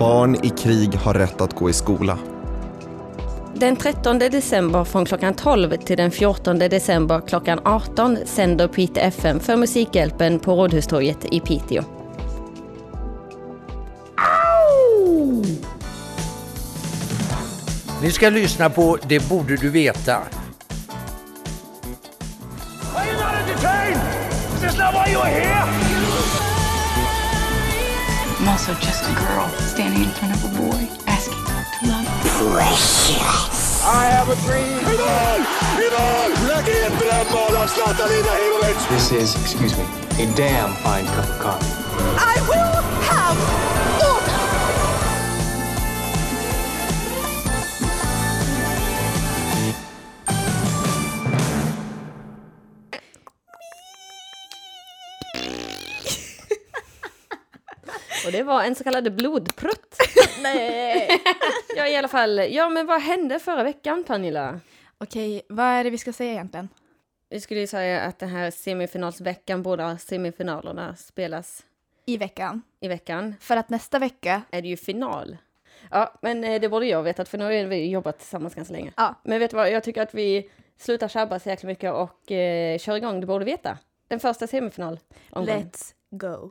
Barn i krig har rätt att gå i skola. Den 13 december från klockan 12 till den 14 december klockan 18 sänder Piteå FM för Musikhjälpen på Rådhustorget i Piteå. Ni ska lyssna på Det borde du veta. Are you not entertained? Is this not why you are here? I'm also just a girl standing in front of a boy asking to love. I have a dream. Ivan! Ivan! Lägg in brännboll av Zlatan Ibrahimovic! This is, excuse me, a damn fine cup of coffee. I will have order. Och det var en så kallad blodprutt. Nej. ja, i alla fall. Ja, men vad hände förra veckan, Pernilla? Okej, vad är det vi ska säga egentligen? Vi skulle ju säga att den här semifinalsveckan, båda semifinalerna spelas I veckan. i veckan. För att nästa vecka, Är det ju final. Ja, men eh, det borde jag vetat för nu har vi jobbat tillsammans ganska länge. ja, Men vet du vad, jag tycker att vi slutar tjabba så jäkla mycket och eh, kör igång Du borde veta. Den första semifinal. let's go.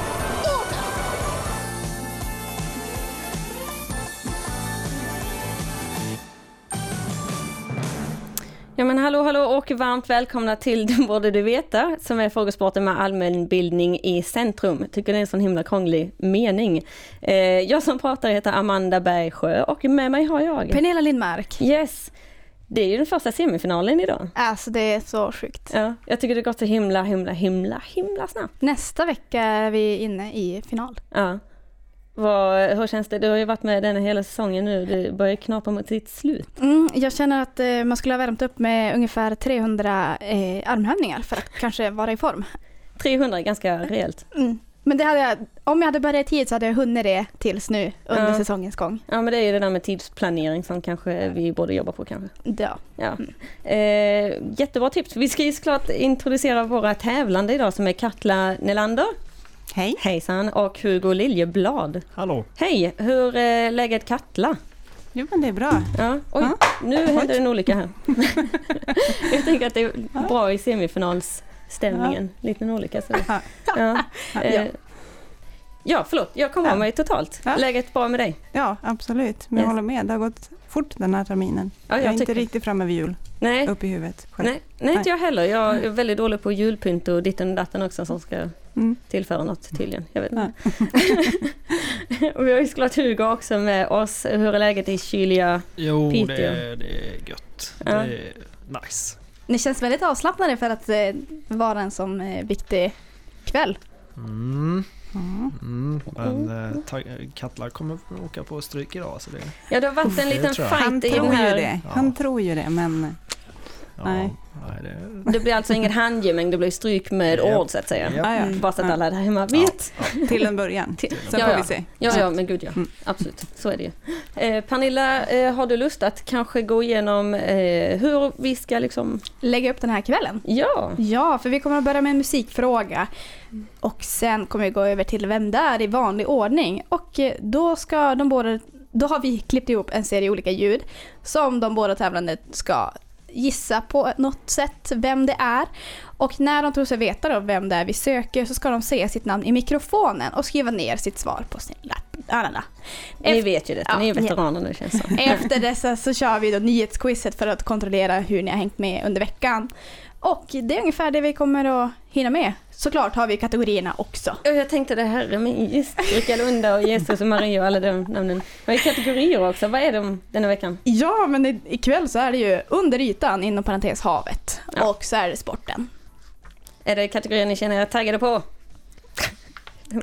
Ja men hallå hallå och varmt välkomna till Du borde du veta som är frågesporten med allmänbildning i centrum. Tycker det är en sån himla krånglig mening. Eh, jag som pratar heter Amanda Bergsjö och med mig har jag... Pernilla Lindmark. Yes! Det är ju den första semifinalen idag. Alltså det är så sjukt. Ja, jag tycker det gått så himla himla himla himla snabbt. Nästa vecka är vi inne i final. Ja. Vad, hur känns det? Du har ju varit med denna hela säsongen nu. Det börjar knapa mot sitt slut. Mm, jag känner att eh, man skulle ha värmt upp med ungefär 300 eh, armhävningar för att kanske vara i form. 300 är ganska rejält. Mm. Men det hade jag, om jag hade börjat i tid så hade jag hunnit det tills nu under Ja. säsongens gång. Ja men det är ju det där med tidsplanering som kanske vi borde jobba på kanske. Ja. Ja. Eh, jättebra tips. Vi ska ju såklart introducera våra tävlande idag som är Katla Nelander. Hej. Hejsan. Och Hugo Liljeblad. Hallå. Hej, hur är läget Katla? Jo men det är bra. Ja, oj, Ja. nu hände en olycka här. Jag tänker att det är bra i semifinalsstämningen. Liten olycka. Så. Ja. Ja. Eh, ja, förlåt, jag kom Ja. av mig totalt. Ja. Läget bra med dig? Ja, absolut. Men Yes. jag håller med. Det har gått fort den här terminen. Ja, jag jag är inte tycker- riktigt framme vid jul. Nej, Upp i huvudet själv. nej, nej, inte jag heller. Jag är väldigt dålig på julpynt och ditten och datten också som ska Mm. tillföra något tydligen. Jag vet inte. och vi har ju såklart Hugo också med oss. Hur är läget i kyliga Jo, Piteå? det är, det är gött. Ja. Det är nice. Ni känns väldigt avslappnade för att eh, vara en sån eh, viktig kväll. Mm. Mm. Mm. Men eh, ta- Katla kommer åka på stryk idag. Så det, Ja, det har varit en liten fight i tror den ju här. det. Ja. Han tror ju det, men Nej. nej, det, Det blir alltså ingen handgemäng, det blir stryk med Japp. ord så att säga. Ja, ja. Bara så att Ja. alla där hemma vet. till en början. Sen ja, får ja. vi se. Ja, ja, men gud ja. Mm. Absolut, så är det ju. Eh, Pernilla, eh, har du lust att kanske gå igenom eh, hur vi ska liksom... Lägga upp den här kvällen. Ja, Ja, för vi kommer att börja med en musikfråga. Och sen kommer vi gå över till Vem där? i vanlig ordning. Och eh, då ska de båda... Då har vi klippt ihop en serie olika ljud som de båda tävlande ska gissa på något sätt vem det är. Och när de tror sig veta då vem det är vi söker så ska de säga sitt namn i mikrofonen och skriva ner sitt svar på sin lapp. Ah, la, la. ni vet ju detta, Ja, ni är veteraner nu känns det. Efter dessa så kör vi då nyhetsquizet för att kontrollera hur ni har hängt med under veckan. Och det är ungefär det vi kommer att hinna med. Såklart har vi kategorierna också. Jag tänkte det här med Rika Lunda och Jesus och Maria och alla de namnen. Vad är kategorier också? Vad är de denna veckan? Ja, men i- ikväll så är det ju under ytan inom parentes havet. Ja. Och så är det sporten. Är det kategorier ni känner er taggade på?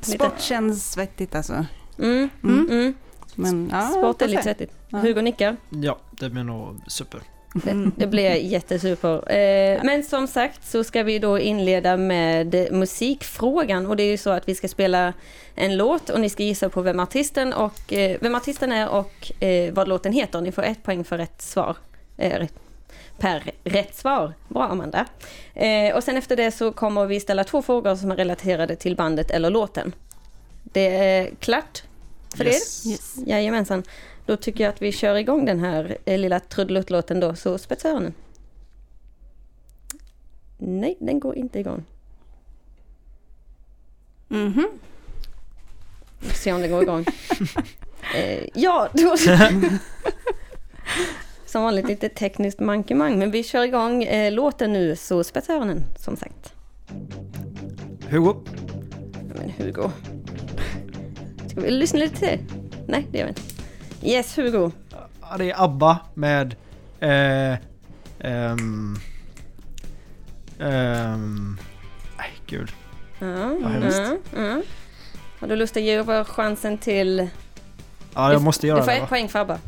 Sport känns svettigt alltså. Mm, Mm. mm. Men, ja, Sport är lite svettigt. Ja. Hugo nickar. ja, det blir nog super. Det, det blir jättesuper. Eh, men som sagt så ska vi då inleda med musikfrågan och det är ju så att vi ska spela en låt och ni ska gissa på vem artisten, och, eh, vem artisten är och eh, vad låten heter. Ni får ett poäng för rätt svar. Per rätt svar. Bra Amanda. Och sen efter det så kommer vi ställa två frågor som är relaterade till bandet eller låten. Det är klart för Yes. er? Yes. Jajamensan. Då tycker jag att vi kör igång den här eh, lilla trudeluttlåten då, så spetsa öronen. Nej, den går inte igång. Mhm. Vi får se om den går igång. eh, ja, då... Som vanligt lite tekniskt mankemang, men vi kör igång eh, låten nu, så spetsa öronen som sagt. Hugo. Men Hugo. Ska vi lyssna lite till? Nej, det gör vi inte. Yes, Hugo. Ja, det är ABBA med... Eh, ehm, ehm, nej, gud. Ja, Vad hemskt. ja, ja. Har du lust att ge över chansen till... Ja, jag måste göra Du får det ett va? poäng för ABBA.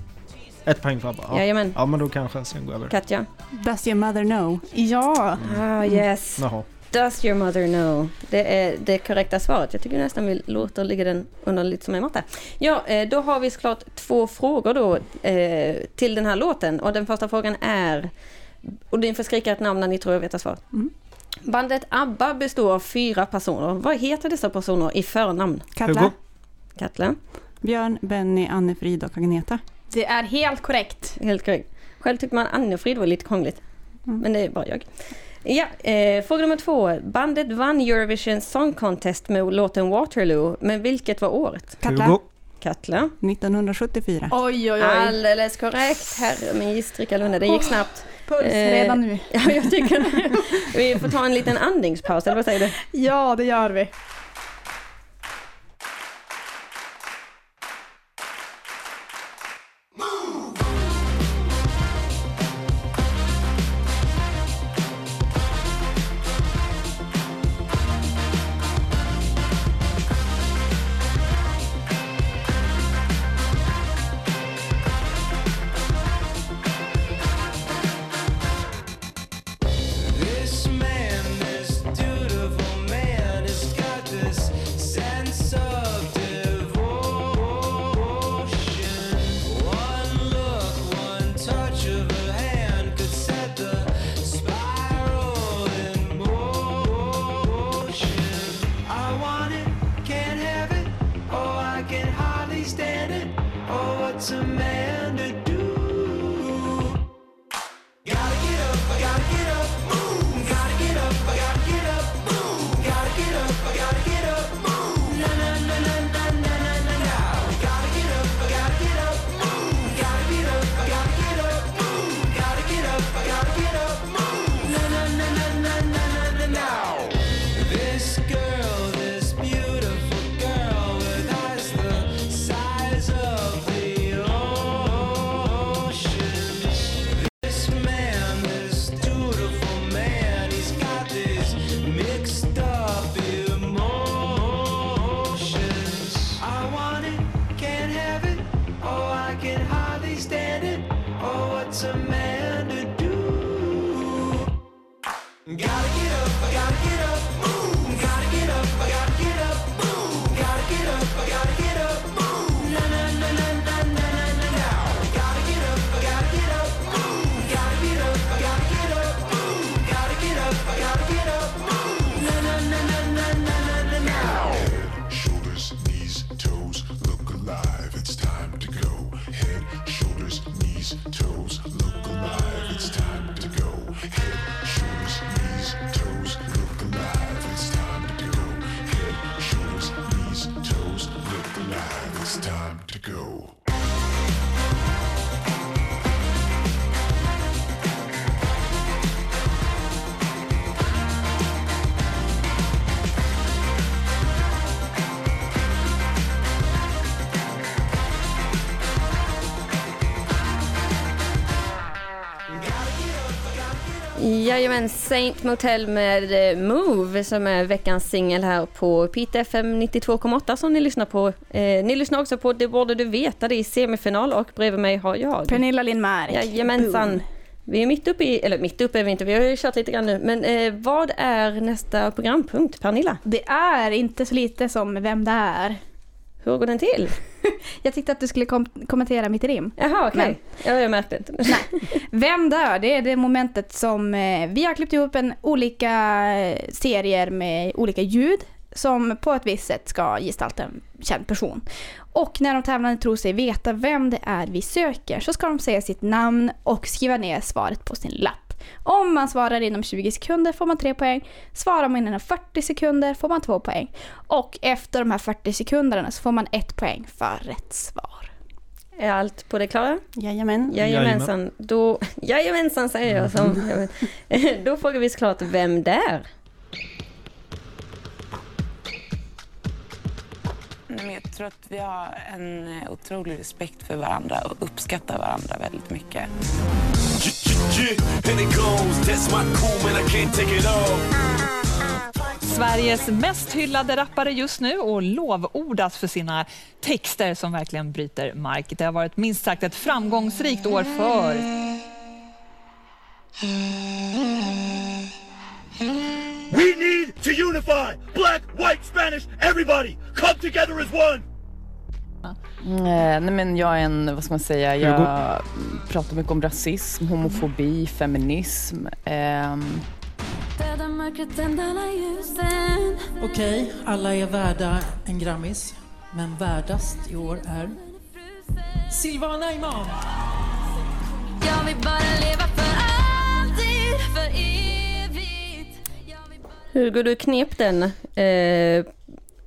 Ett poäng för ABBA. Ja. Jajamän. ja, men då kan chansen gå över. Katja? Does your mother know? Ja. Ah, yes. Jaha. Does your mother know? Det är det korrekta svaret. Jag tycker nästan vi låter ligga den under lite som en matta. Ja, eh, då har vi såklart två frågor då eh, till den här låten. Och den första frågan är, och ni får skrika ett namn när ni tror jag vet svaret. Mm. Bandet ABBA består av fyra personer. Vad heter dessa personer i förnamn? Katla. Katla? Björn, Benny, Anne-Frid och Agneta. Det är helt korrekt. Helt korrekt. Själv tyckte man Annefrid var lite krångligt. Mm. Men det är bara jag. Ja, eh, fråga nummer två. Bandet vann Eurovision Song Contest med låten Waterloo. Men vilket var året? Katla, Hugo. Katla? 1974. Oj, oj, oj. Alldeles korrekt. Herre min gissdricka Lunde, det gick snabbt. Puls Eh, redan nu. Ja, jag tycker. Vi får ta en liten andningspaus, eller vad säger du? Ja, det gör vi. Go. Jajamän, Saint Motel med eh, Move som är veckans singel här på Pite FM 92,8 som ni lyssnar på. Eh, ni lyssnar också på Det borde du veta, det är semifinal och bredvid mig har jag. Pernilla Lindmark. Jajamensan. Boom. Vi är mitt uppe i, eller mitt uppe är vi inte, vi har ju kört lite grann nu, men eh, vad är nästa programpunkt, Pernilla? Det är inte så lite som Vem det är. Hur går den till? Jag tyckte att du skulle kom kommentera mitt rim. Jaha, okej. Men- Ja, jag märkte inte. Vem dör? Det är det momentet som eh, vi har klippt ihop en olika eh, serier med olika ljud som på ett visst sätt ska gestalta en känd person. Och när de tävlande tror sig veta vem det är vi söker så ska de säga sitt namn och skriva ner svaret på sin lapp. Om man svarar inom 20 sekunder får man 3 poäng. Svarar man inom 40 sekunder får man 2 poäng. Och efter de här 40 sekunderna så får man 1 poäng för rätt svar. Är allt på det klara? Jajamän. Jajamensan. Då, jajamensan säger jag som... Då frågar vi såklart vem det är. Men jag tror att vi har en eh, otrolig respekt för varandra och uppskattar varandra väldigt mycket. Sveriges mest hyllade rappare just nu och lovordas för sina texter som verkligen bryter mark. Det har varit minst sagt ett framgångsrikt år för We need to unify! Black, white, Spanish, everybody! Come together as one! Eh, nej men jag är en, vad ska man säga, jag Hugo? pratar mycket om rasism, homofobi, feminism. ehm, Okej, alla är värda en Grammis. Men värdast i år är Silvana Imam. Jag vill bara leva för alltid, för evigt Hugo, du knep den. Eh,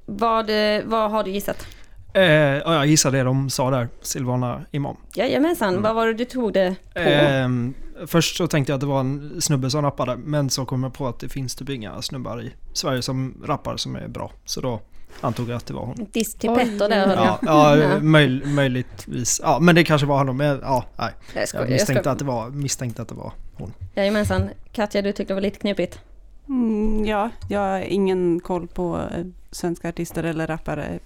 vad, vad har du gissat? Eh, ja, jag gissar det de sa där, Silvana Imam. Jajamensan, vad var det du tog det på? Ehm, först så tänkte jag att det var en snubbe som rappade, men så kom jag på att det finns typ inga snubbar i Sverige som rappar som är bra. Så då antog jag att det var hon. Diss till. Petter där hörde Ja, jag. ja möj, möjligtvis. Ja, men det kanske var honom. Men, ja, nej. Jag skojar, Jag jag misstänkte skojar. att, det var, misstänkte att det var hon. Jajamensan. Katja, du tyckte det var lite knepigt. Mm, ja, jag har ingen koll på eh, svenska artister eller rappare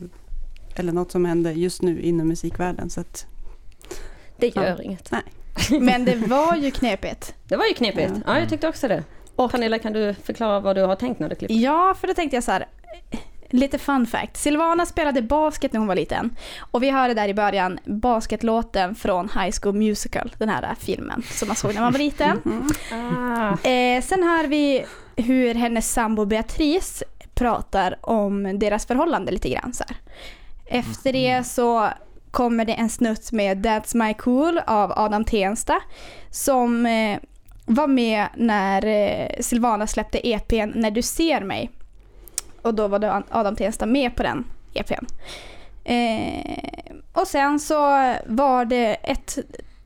eller något som händer just nu inom musikvärlden. Så att, Det gör Ja. inget. nej. Men det var ju knepigt. Det var ju knepigt. Ja. Ja, jag tyckte också det. Och- Pernilla, kan du förklara vad du har tänkt när du klippte? Ja, för då tänkte jag så här. Lite fun fact. Silvana spelade basket när hon var liten. Och vi hörde där i början basketlåten från High School Musical. Den här filmen som man såg när man var liten. Ah. Eh, sen hör vi hur hennes sambo Beatrice pratar om deras förhållande lite grann. Så här. Efter det så kommer det en snutt med That's My Cool av Adam Tensta som eh, var med när eh, Silvana släppte EPn När du ser mig. Och då var Adam Tensta med på den EPn. Eh, och sen så var det ett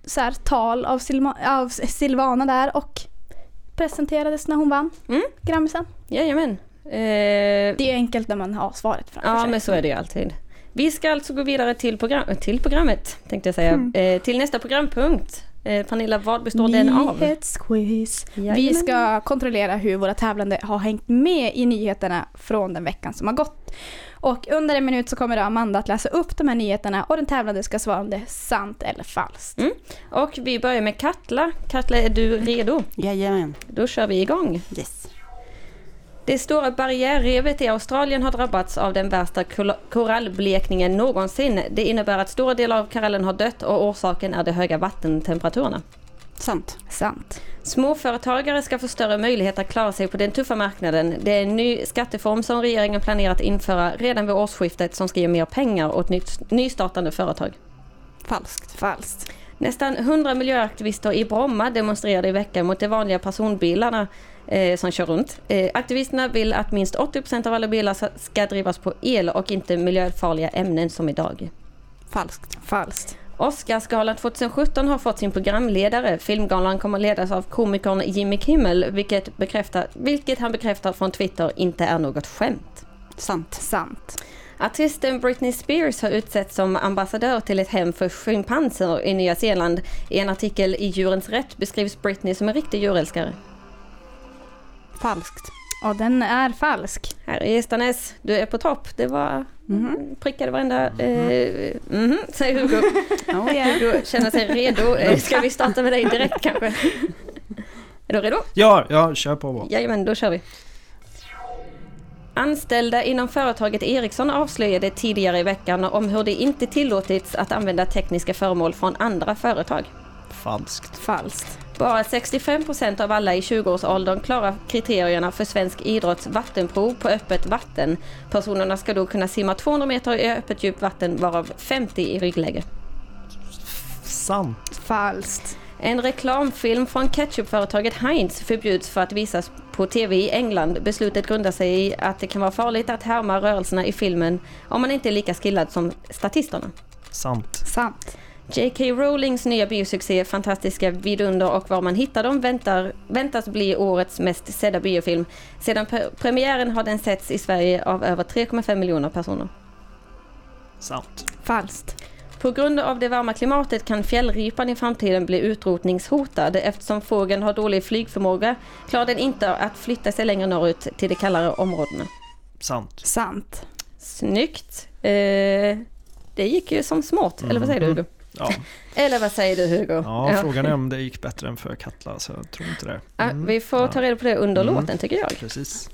så här, tal av, Silma, av Silvana där och presenterades när hon vann Mm. Grammisen. Jajamän. Eh, Det är enkelt när man har svaret framför ja, sig. men så är det ju alltid. Vi ska alltså gå vidare till, program, till programmet, tänkte jag säga. Mm. Eh, till nästa programpunkt. Eh, Pernilla, vad består den av? Nyhetsquiz. Vi ska kontrollera hur våra tävlande har hängt med i nyheterna från den veckan som har gått. Och under en minut så kommer då Amanda att läsa upp de här nyheterna och den tävlande ska svara om det är sant eller falskt. Mm. Och vi börjar med Katla. Katla, är du redo? Jajamän. Då kör vi igång. Yes. Det stora barriärrevet i Australien har drabbats av den värsta korallblekningen någonsin. Det innebär att stora delar av korallen har dött och orsaken är de höga vattentemperaturerna. Sant. Sant. Småföretagare ska få större möjlighet att klara sig på den tuffa marknaden. Det är en ny skatteform som regeringen planerar att införa redan vid årsskiftet som ska ge mer pengar åt nytt- nystartande företag. Falskt. Falskt. Nästan 100 miljöaktivister i Bromma demonstrerade i veckan mot de vanliga personbilarna eh, som kör runt. Eh, aktivisterna vill att minst 80% av alla bilar ska drivas på el och inte miljöfarliga ämnen som idag. Falskt. Falskt. Oscarsgalan 2017 har fått sin programledare. Filmgalan kommer att ledas av komikern Jimmy Kimmel, vilket, bekräftar, vilket han bekräftar från Twitter inte är något skämt. Sant. Sant. Artisten Britney Spears har utsetts som ambassadör till ett hem för schimpanser i Nya Zeeland. I en artikel i Djurens Rätt beskrivs Britney som en riktig djurälskare. Falskt. Och den är falsk. Här är Gästanes, du är på topp. Det var Mhm. prickade varenda... Eh, mhm, säger Hugo. Oh, yeah. Hugo känner sig redo. Eh, Ska vi starta med dig direkt kanske? Är du redo? Ja, ja, kör på bara. Jajamän, då kör vi. Anställda inom företaget Ericsson avslöjade tidigare i veckan om hur det inte tillåtits att använda tekniska föremål från andra företag. Falskt. Falskt. Bara 65 procent av alla i 20-årsåldern klarar kriterierna för svensk idrotts vattenprov på öppet vatten. Personerna ska då kunna simma 200 meter i öppet djupt vatten varav 50 i ryggläge. Sant. Falskt. En reklamfilm från ketchupföretaget Heinz förbjuds för att visas på TV i England. Beslutet grundar sig i att det kan vara farligt att härma rörelserna i filmen om man inte är lika skillad som statisterna. Sant. Sant. J.K. Rowlings nya biosuccé Fantastiska vidunder och var man hittar dem väntar, väntas bli årets mest sedda biofilm. Sedan pre- premiären har den setts i Sverige av över 3,5 miljoner personer. Sant. Falskt. På grund av det varma klimatet kan fjällripan i framtiden bli utrotningshotad. Eftersom fågeln har dålig flygförmåga klarar den inte att flytta sig längre norrut till de kallare områdena. Sant. Sant. Snyggt! Eh, det gick ju som smart, eller vad säger du? Ja. Eller vad säger du Hugo? Ja, frågan är om det gick bättre än för Katla, så jag tror inte det. Ja, vi får ta reda på det under Mm. låten tycker jag. Precis.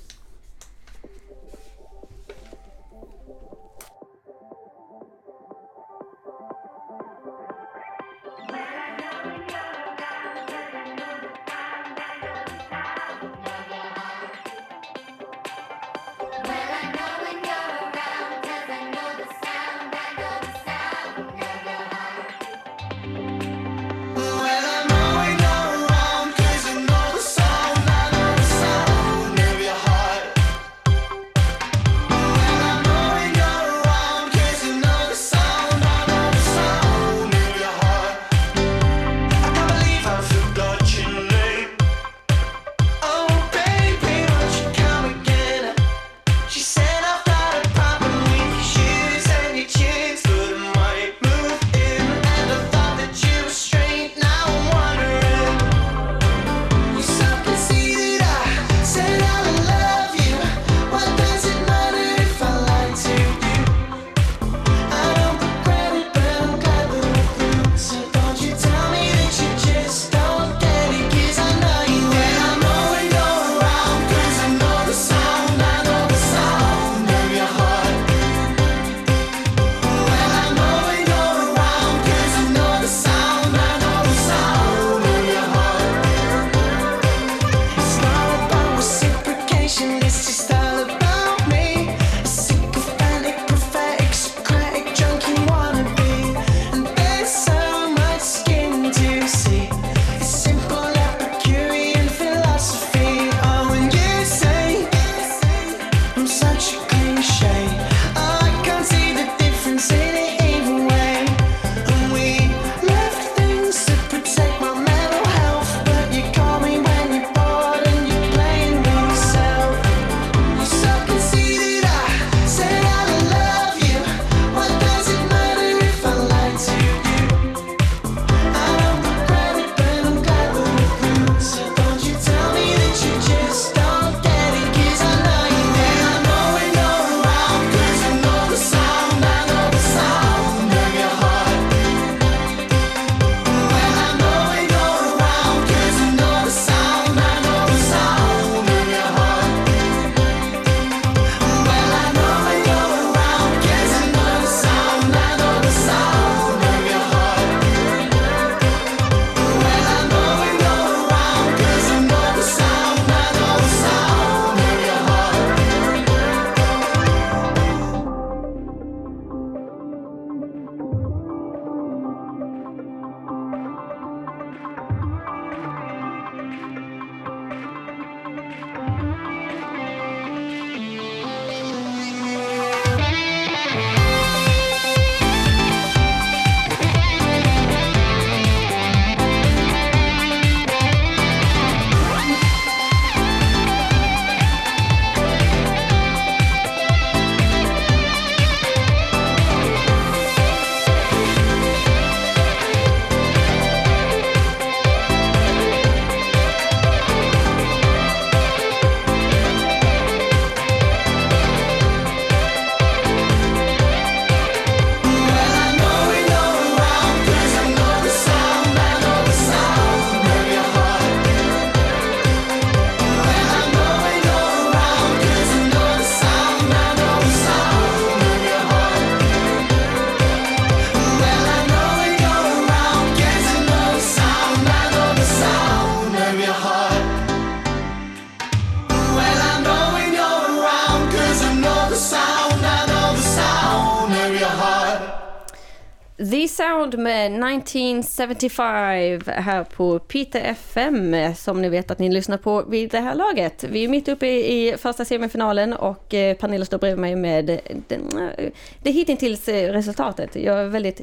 1975 här på Peter FM som ni vet att ni lyssnar på vid det här laget. Vi är mitt uppe i första semifinalen och eh, Pernilla står bredvid mig med den, eh, det hittills eh, resultatet. Jag är väldigt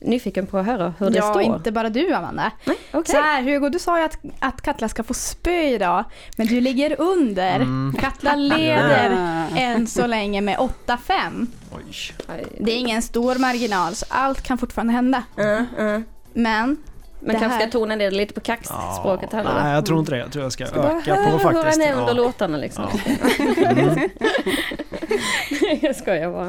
nyfiken på att höra hur det ja, står. inte bara du Amanda. okej. Så här Hugo, du sa ju att, att Katla ska få spö idag, men du ligger under. Mm. Katla leder Ja. än så länge med 8-5. Det är ingen stor marginal, så allt kan fortfarande hända. Men, Men det kanske här- ska tona ner det lite på kaxspråket här. Nej, jag tror inte det. Jag tror jag ska, Ska bara öka höra på faktiskt. han är under Ja. låtarna liksom. Mm. jag skojar bara.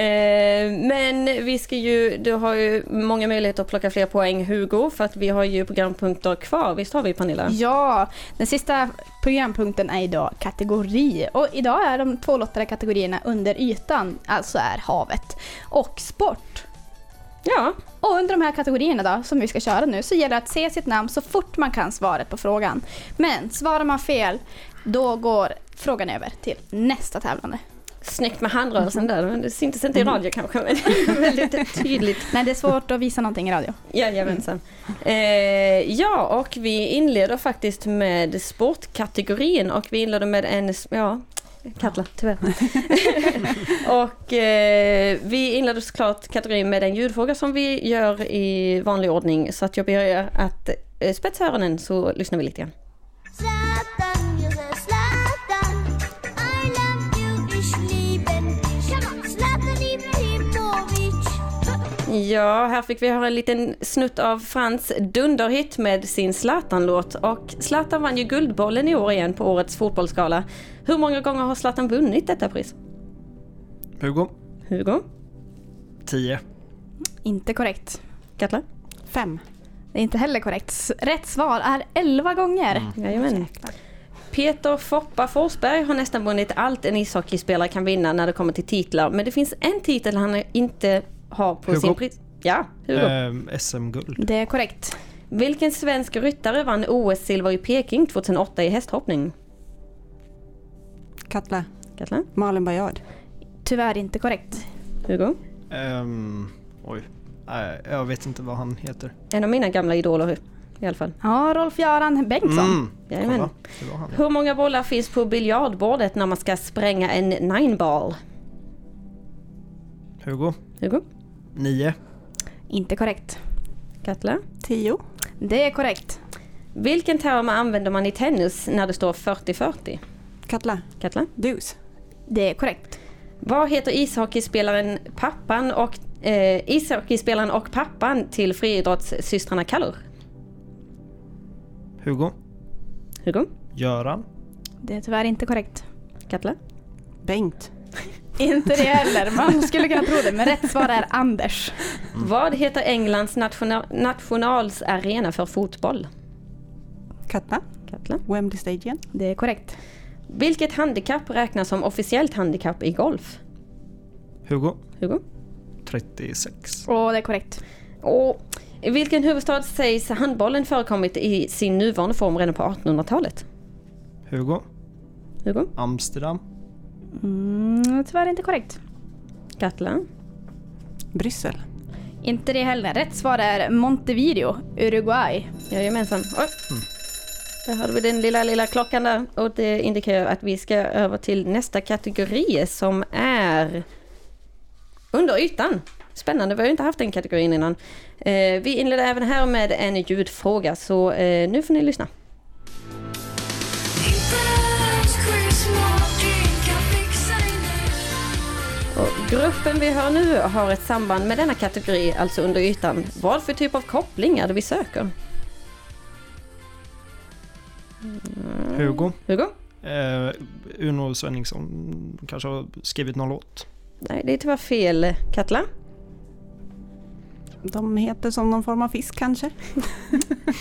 Eh, men vi ska ju, du har ju många möjligheter att plocka fler poäng Hugo, för att vi har ju programpunkter kvar. Visst har vi Pernilla? Ja, den sista programpunkten är idag kategori. Och idag är de två lottade kategorierna under ytan, alltså är havet och sport. Ja. Och under de här kategorierna då, som vi ska köra nu, så gäller det att se sitt namn så fort man kan svaret på frågan. Men svarar man fel, då går frågan över till nästa tävlande. Snyggt med handrörelsen där, men det syntes inte i radio kanske, men väldigt tydligt. Nej, det är svårt att visa någonting i radio. Jajamensan. Eh, ja, och vi inleder faktiskt med sportkategorin och vi inleder med en, ja, Katla tyvärr. och eh, vi inleder såklart kategorin med en ljudfråga som vi gör i vanlig ordning. Så att jag ber er att eh, spetsa öronen så lyssnar vi lite grann. Ja, här fick vi höra en liten snutt av Frans dunderhit med sin Zlatan-låt. Och Zlatan vann ju Guldbollen i år igen på årets fotbollsgala. Hur många gånger har Zlatan vunnit detta pris? Hugo? Hugo? 10. Inte korrekt. Katla? Fem. Det är inte heller korrekt. Rätt svar är 11 gånger. Jajamän. Peter Foppa Forsberg har nästan vunnit allt en ishockeyspelare kan vinna när det kommer till titlar. Men det finns en titel han inte har på Hugo. sin pris... Ja, Hugo. Ehm, SM-guld. Det är korrekt. Vilken svensk ryttare vann OS-silver i Peking 2008 i hästhoppning? Katla. Katla? Malin Bajard. Tyvärr inte korrekt. Hugo? Ehm, oj. Nej, jag vet inte vad han heter. En av mina gamla idoler i alla fall. Ja, Rolf-Göran Bengtsson. Mm. Jajamän. Kolla. Hur många bollar finns på biljardbordet när man ska spränga en nine ball? Hugo? Hugo? 9. Inte korrekt. Katla? Tio. Det är korrekt. Vilken term använder man i tennis när det står 40-40? Katla. Katla? Dus. Det är korrekt. Vad heter ishockeyspelaren pappan och eh, ishockeyspelaren och pappan till friidrottssystrarna Kallur? Hugo? Hugo? Göran? Det är tyvärr inte korrekt. Katla? Bengt. Inte det heller. Man skulle kunna tro det, men rätt svar är Anders. Vad heter Englands nationa- nationalsarena för fotboll? Katla. Katla? Wembley Stadium. Det är korrekt. Vilket handikapp räknas som officiellt handikapp i golf? Hugo? Hugo? 36. Och det är korrekt. Och i vilken huvudstad sägs handbollen förekommit i sin nuvarande form redan på 1800-talet? Hugo? Hugo? Amsterdam? Mm, tyvärr inte korrekt. Katla? Bryssel. Inte det heller. Rätt svar är Montevideo, Uruguay. Jajamensan. Oj. Där hörde vi den lilla, lilla klockan där och det indikerar att vi ska över till nästa kategori som är under ytan. Spännande, vi har ju inte haft den kategorin innan. Eh, vi inleder även här med en ljudfråga så eh, nu får ni lyssna. Och gruppen vi hör nu har ett samband med denna kategori, alltså under ytan. Vad för typ av koppling är det vi söker? Hugo? Hugo? Eh, Uno Svenningsson kanske har skrivit någon låt. Nej, det är tyvärr fel. Katla? De heter som någon form av fisk kanske.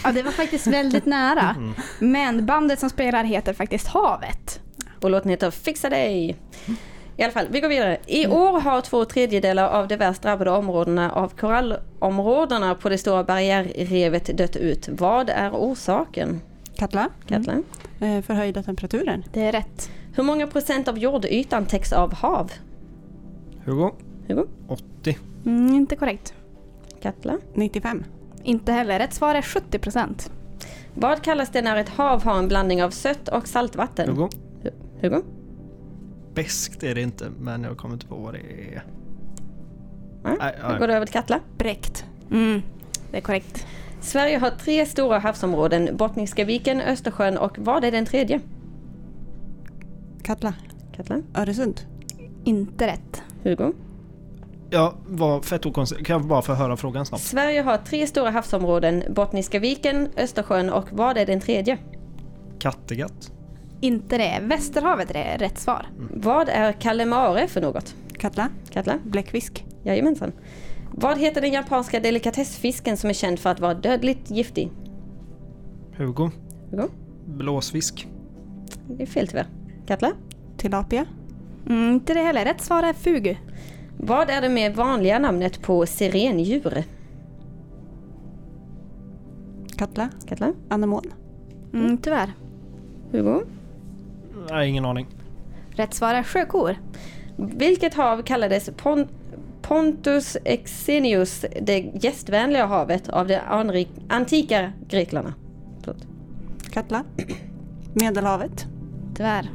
Ja, det var faktiskt väldigt nära. Mm. Men bandet som spelar heter faktiskt Havet. Och låten heter Fixa dig. I alla fall, vi går vidare. I år har två tredjedelar av de värst drabbade områdena av korallområdena på det stora barriärrevet dött ut. Vad är orsaken? Katla. Katla? Eh, förhöjda temperaturen. Det är rätt. Hur många procent av jordytan täcks av hav? Hugo? Hugo? 80. Mm, inte korrekt. Katla? 95. Inte heller. Rätt svar är 70 procent. Vad kallas det när ett hav har en blandning av sött och saltvatten? Hugo? Hugo? Beskt är det inte, men jag kommer inte på vad det är. Nej, Då nej. går det över till Katla. Bräckt. Mm, det är korrekt. Sverige har tre stora havsområden. Bottniska viken, Östersjön och vad är den tredje? Katla. Katla? Öresund. Inte rätt. Hugo? Jag var fett okonstig. Kan jag bara få höra frågan snabbt? Sverige har tre stora havsområden. Bottniska viken, Östersjön och vad är den tredje? Kattegatt? Inte det. Västerhavet är rätt svar. Vad är Kalemare för något? Katla. Katla? Bläckfisk. Jajamensan. Vad heter den japanska delikatessfisken som är känd för att vara dödligt giftig? Hugo? Hugo? Blåsfisk? Det är fel tyvärr. Katla? Tilapia. Mm, inte det heller. Rätt svar är fugu. Vad är det mer vanliga namnet på sirendjur? Katla. Katla? Anemon. Mm, tyvärr. Hugo? Nej, ingen aning. Rätt svar är sjökor. Vilket hav kallades Pon- Pontus Exenius, det gästvänliga havet av de antika greklarna? Katla. Medelhavet. Tyvärr.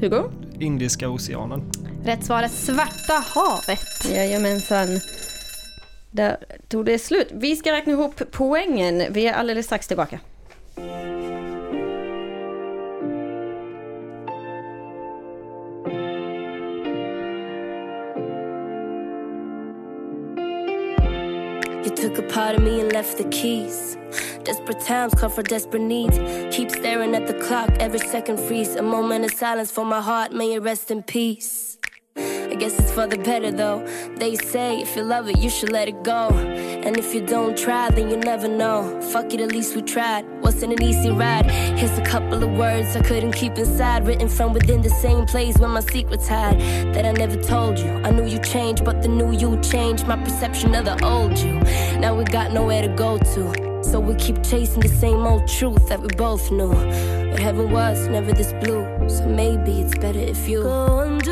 Hugo? Indiska oceanen. Rätt svar är Svarta havet. Jajamensan. Där tog det slut. Vi ska räkna ihop poängen. Vi är alldeles strax tillbaka. Part of me and left the keys. Desperate times call for desperate needs. Keep staring at the clock, every second freeze. A moment of silence for my heart, may it rest in peace. Guess it's for the better though. They say if you love it, you should let it go. And if you don't try, then you never know. Fuck it, at least we tried. Wasn't an easy ride. Here's a couple of words I couldn't keep inside. Written from within the same place where my secrets hide. That I never told you. I knew you changed, but the new you changed my perception of the old you. Now we got nowhere to go to. So we keep chasing the same old truth that we both knew. But heaven was never this blue. So maybe it's better if you go and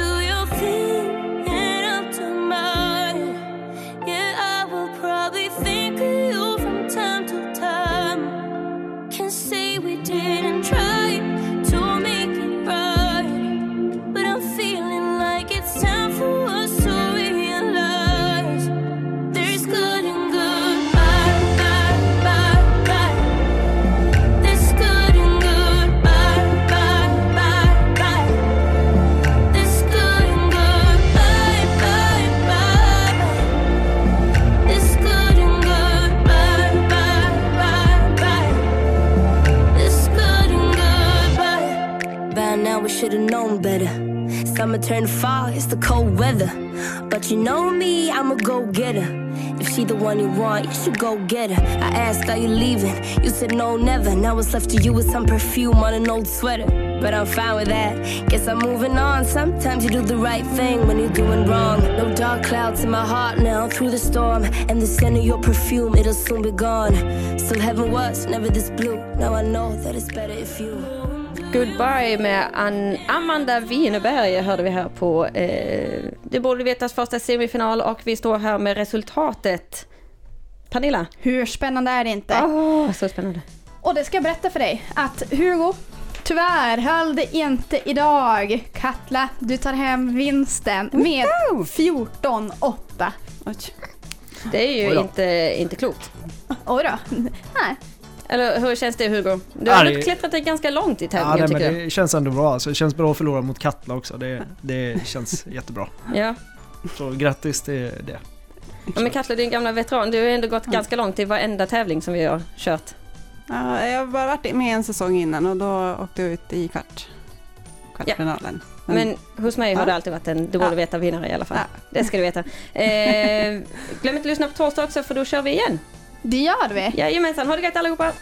Summer turned fall, it's the cold weather. But you know me, I'm a go-getter. If she the one you want, you should go get her. I asked, are you leaving? You said no, never. Now it's left to you with some perfume on an old sweater. But I'm fine with that. Guess I'm moving on. Sometimes you do the right thing when you're doing wrong. No dark clouds in my heart now through the storm. And the scent of your perfume, it'll soon be gone. Still heaven was never this blue. Now I know that it's better if you. Goodbye med An- Amanda Wineberg hörde vi här på eh, Det borde vetas första semifinal och vi står här med resultatet. Pernilla? Hur spännande är det inte? Åh, så spännande. Och det ska jag berätta för dig att Hugo, tyvärr höll det inte idag. Katla, du tar hem vinsten med 14-8. Det är ju inte, inte klokt. Oj då. Nej. Eller hur känns det Hugo? Du Ja, har ändå klättrat dig ganska långt i Ja, tävlingen men tycker jag. det känns ändå bra. Alltså, det känns bra att förlora mot Katla också. Det, det känns jättebra. Ja. Så grattis till det. ja men Katla, din gamla veteran, du har ändå gått ganska långt i varenda tävling som vi har kört. Ja, jag har bara varit med en säsong innan och då åkte jag ut i kvart, kvartsfinalen. Men hos mig har Ja. det alltid varit en du borde Ja. veta vinnare i alla fall. Ja. Det ska du veta. Eh, glöm inte att lyssna på torsdag också för då kör vi igen. Det gör vi. Jajamensan, ha det gött allihopa.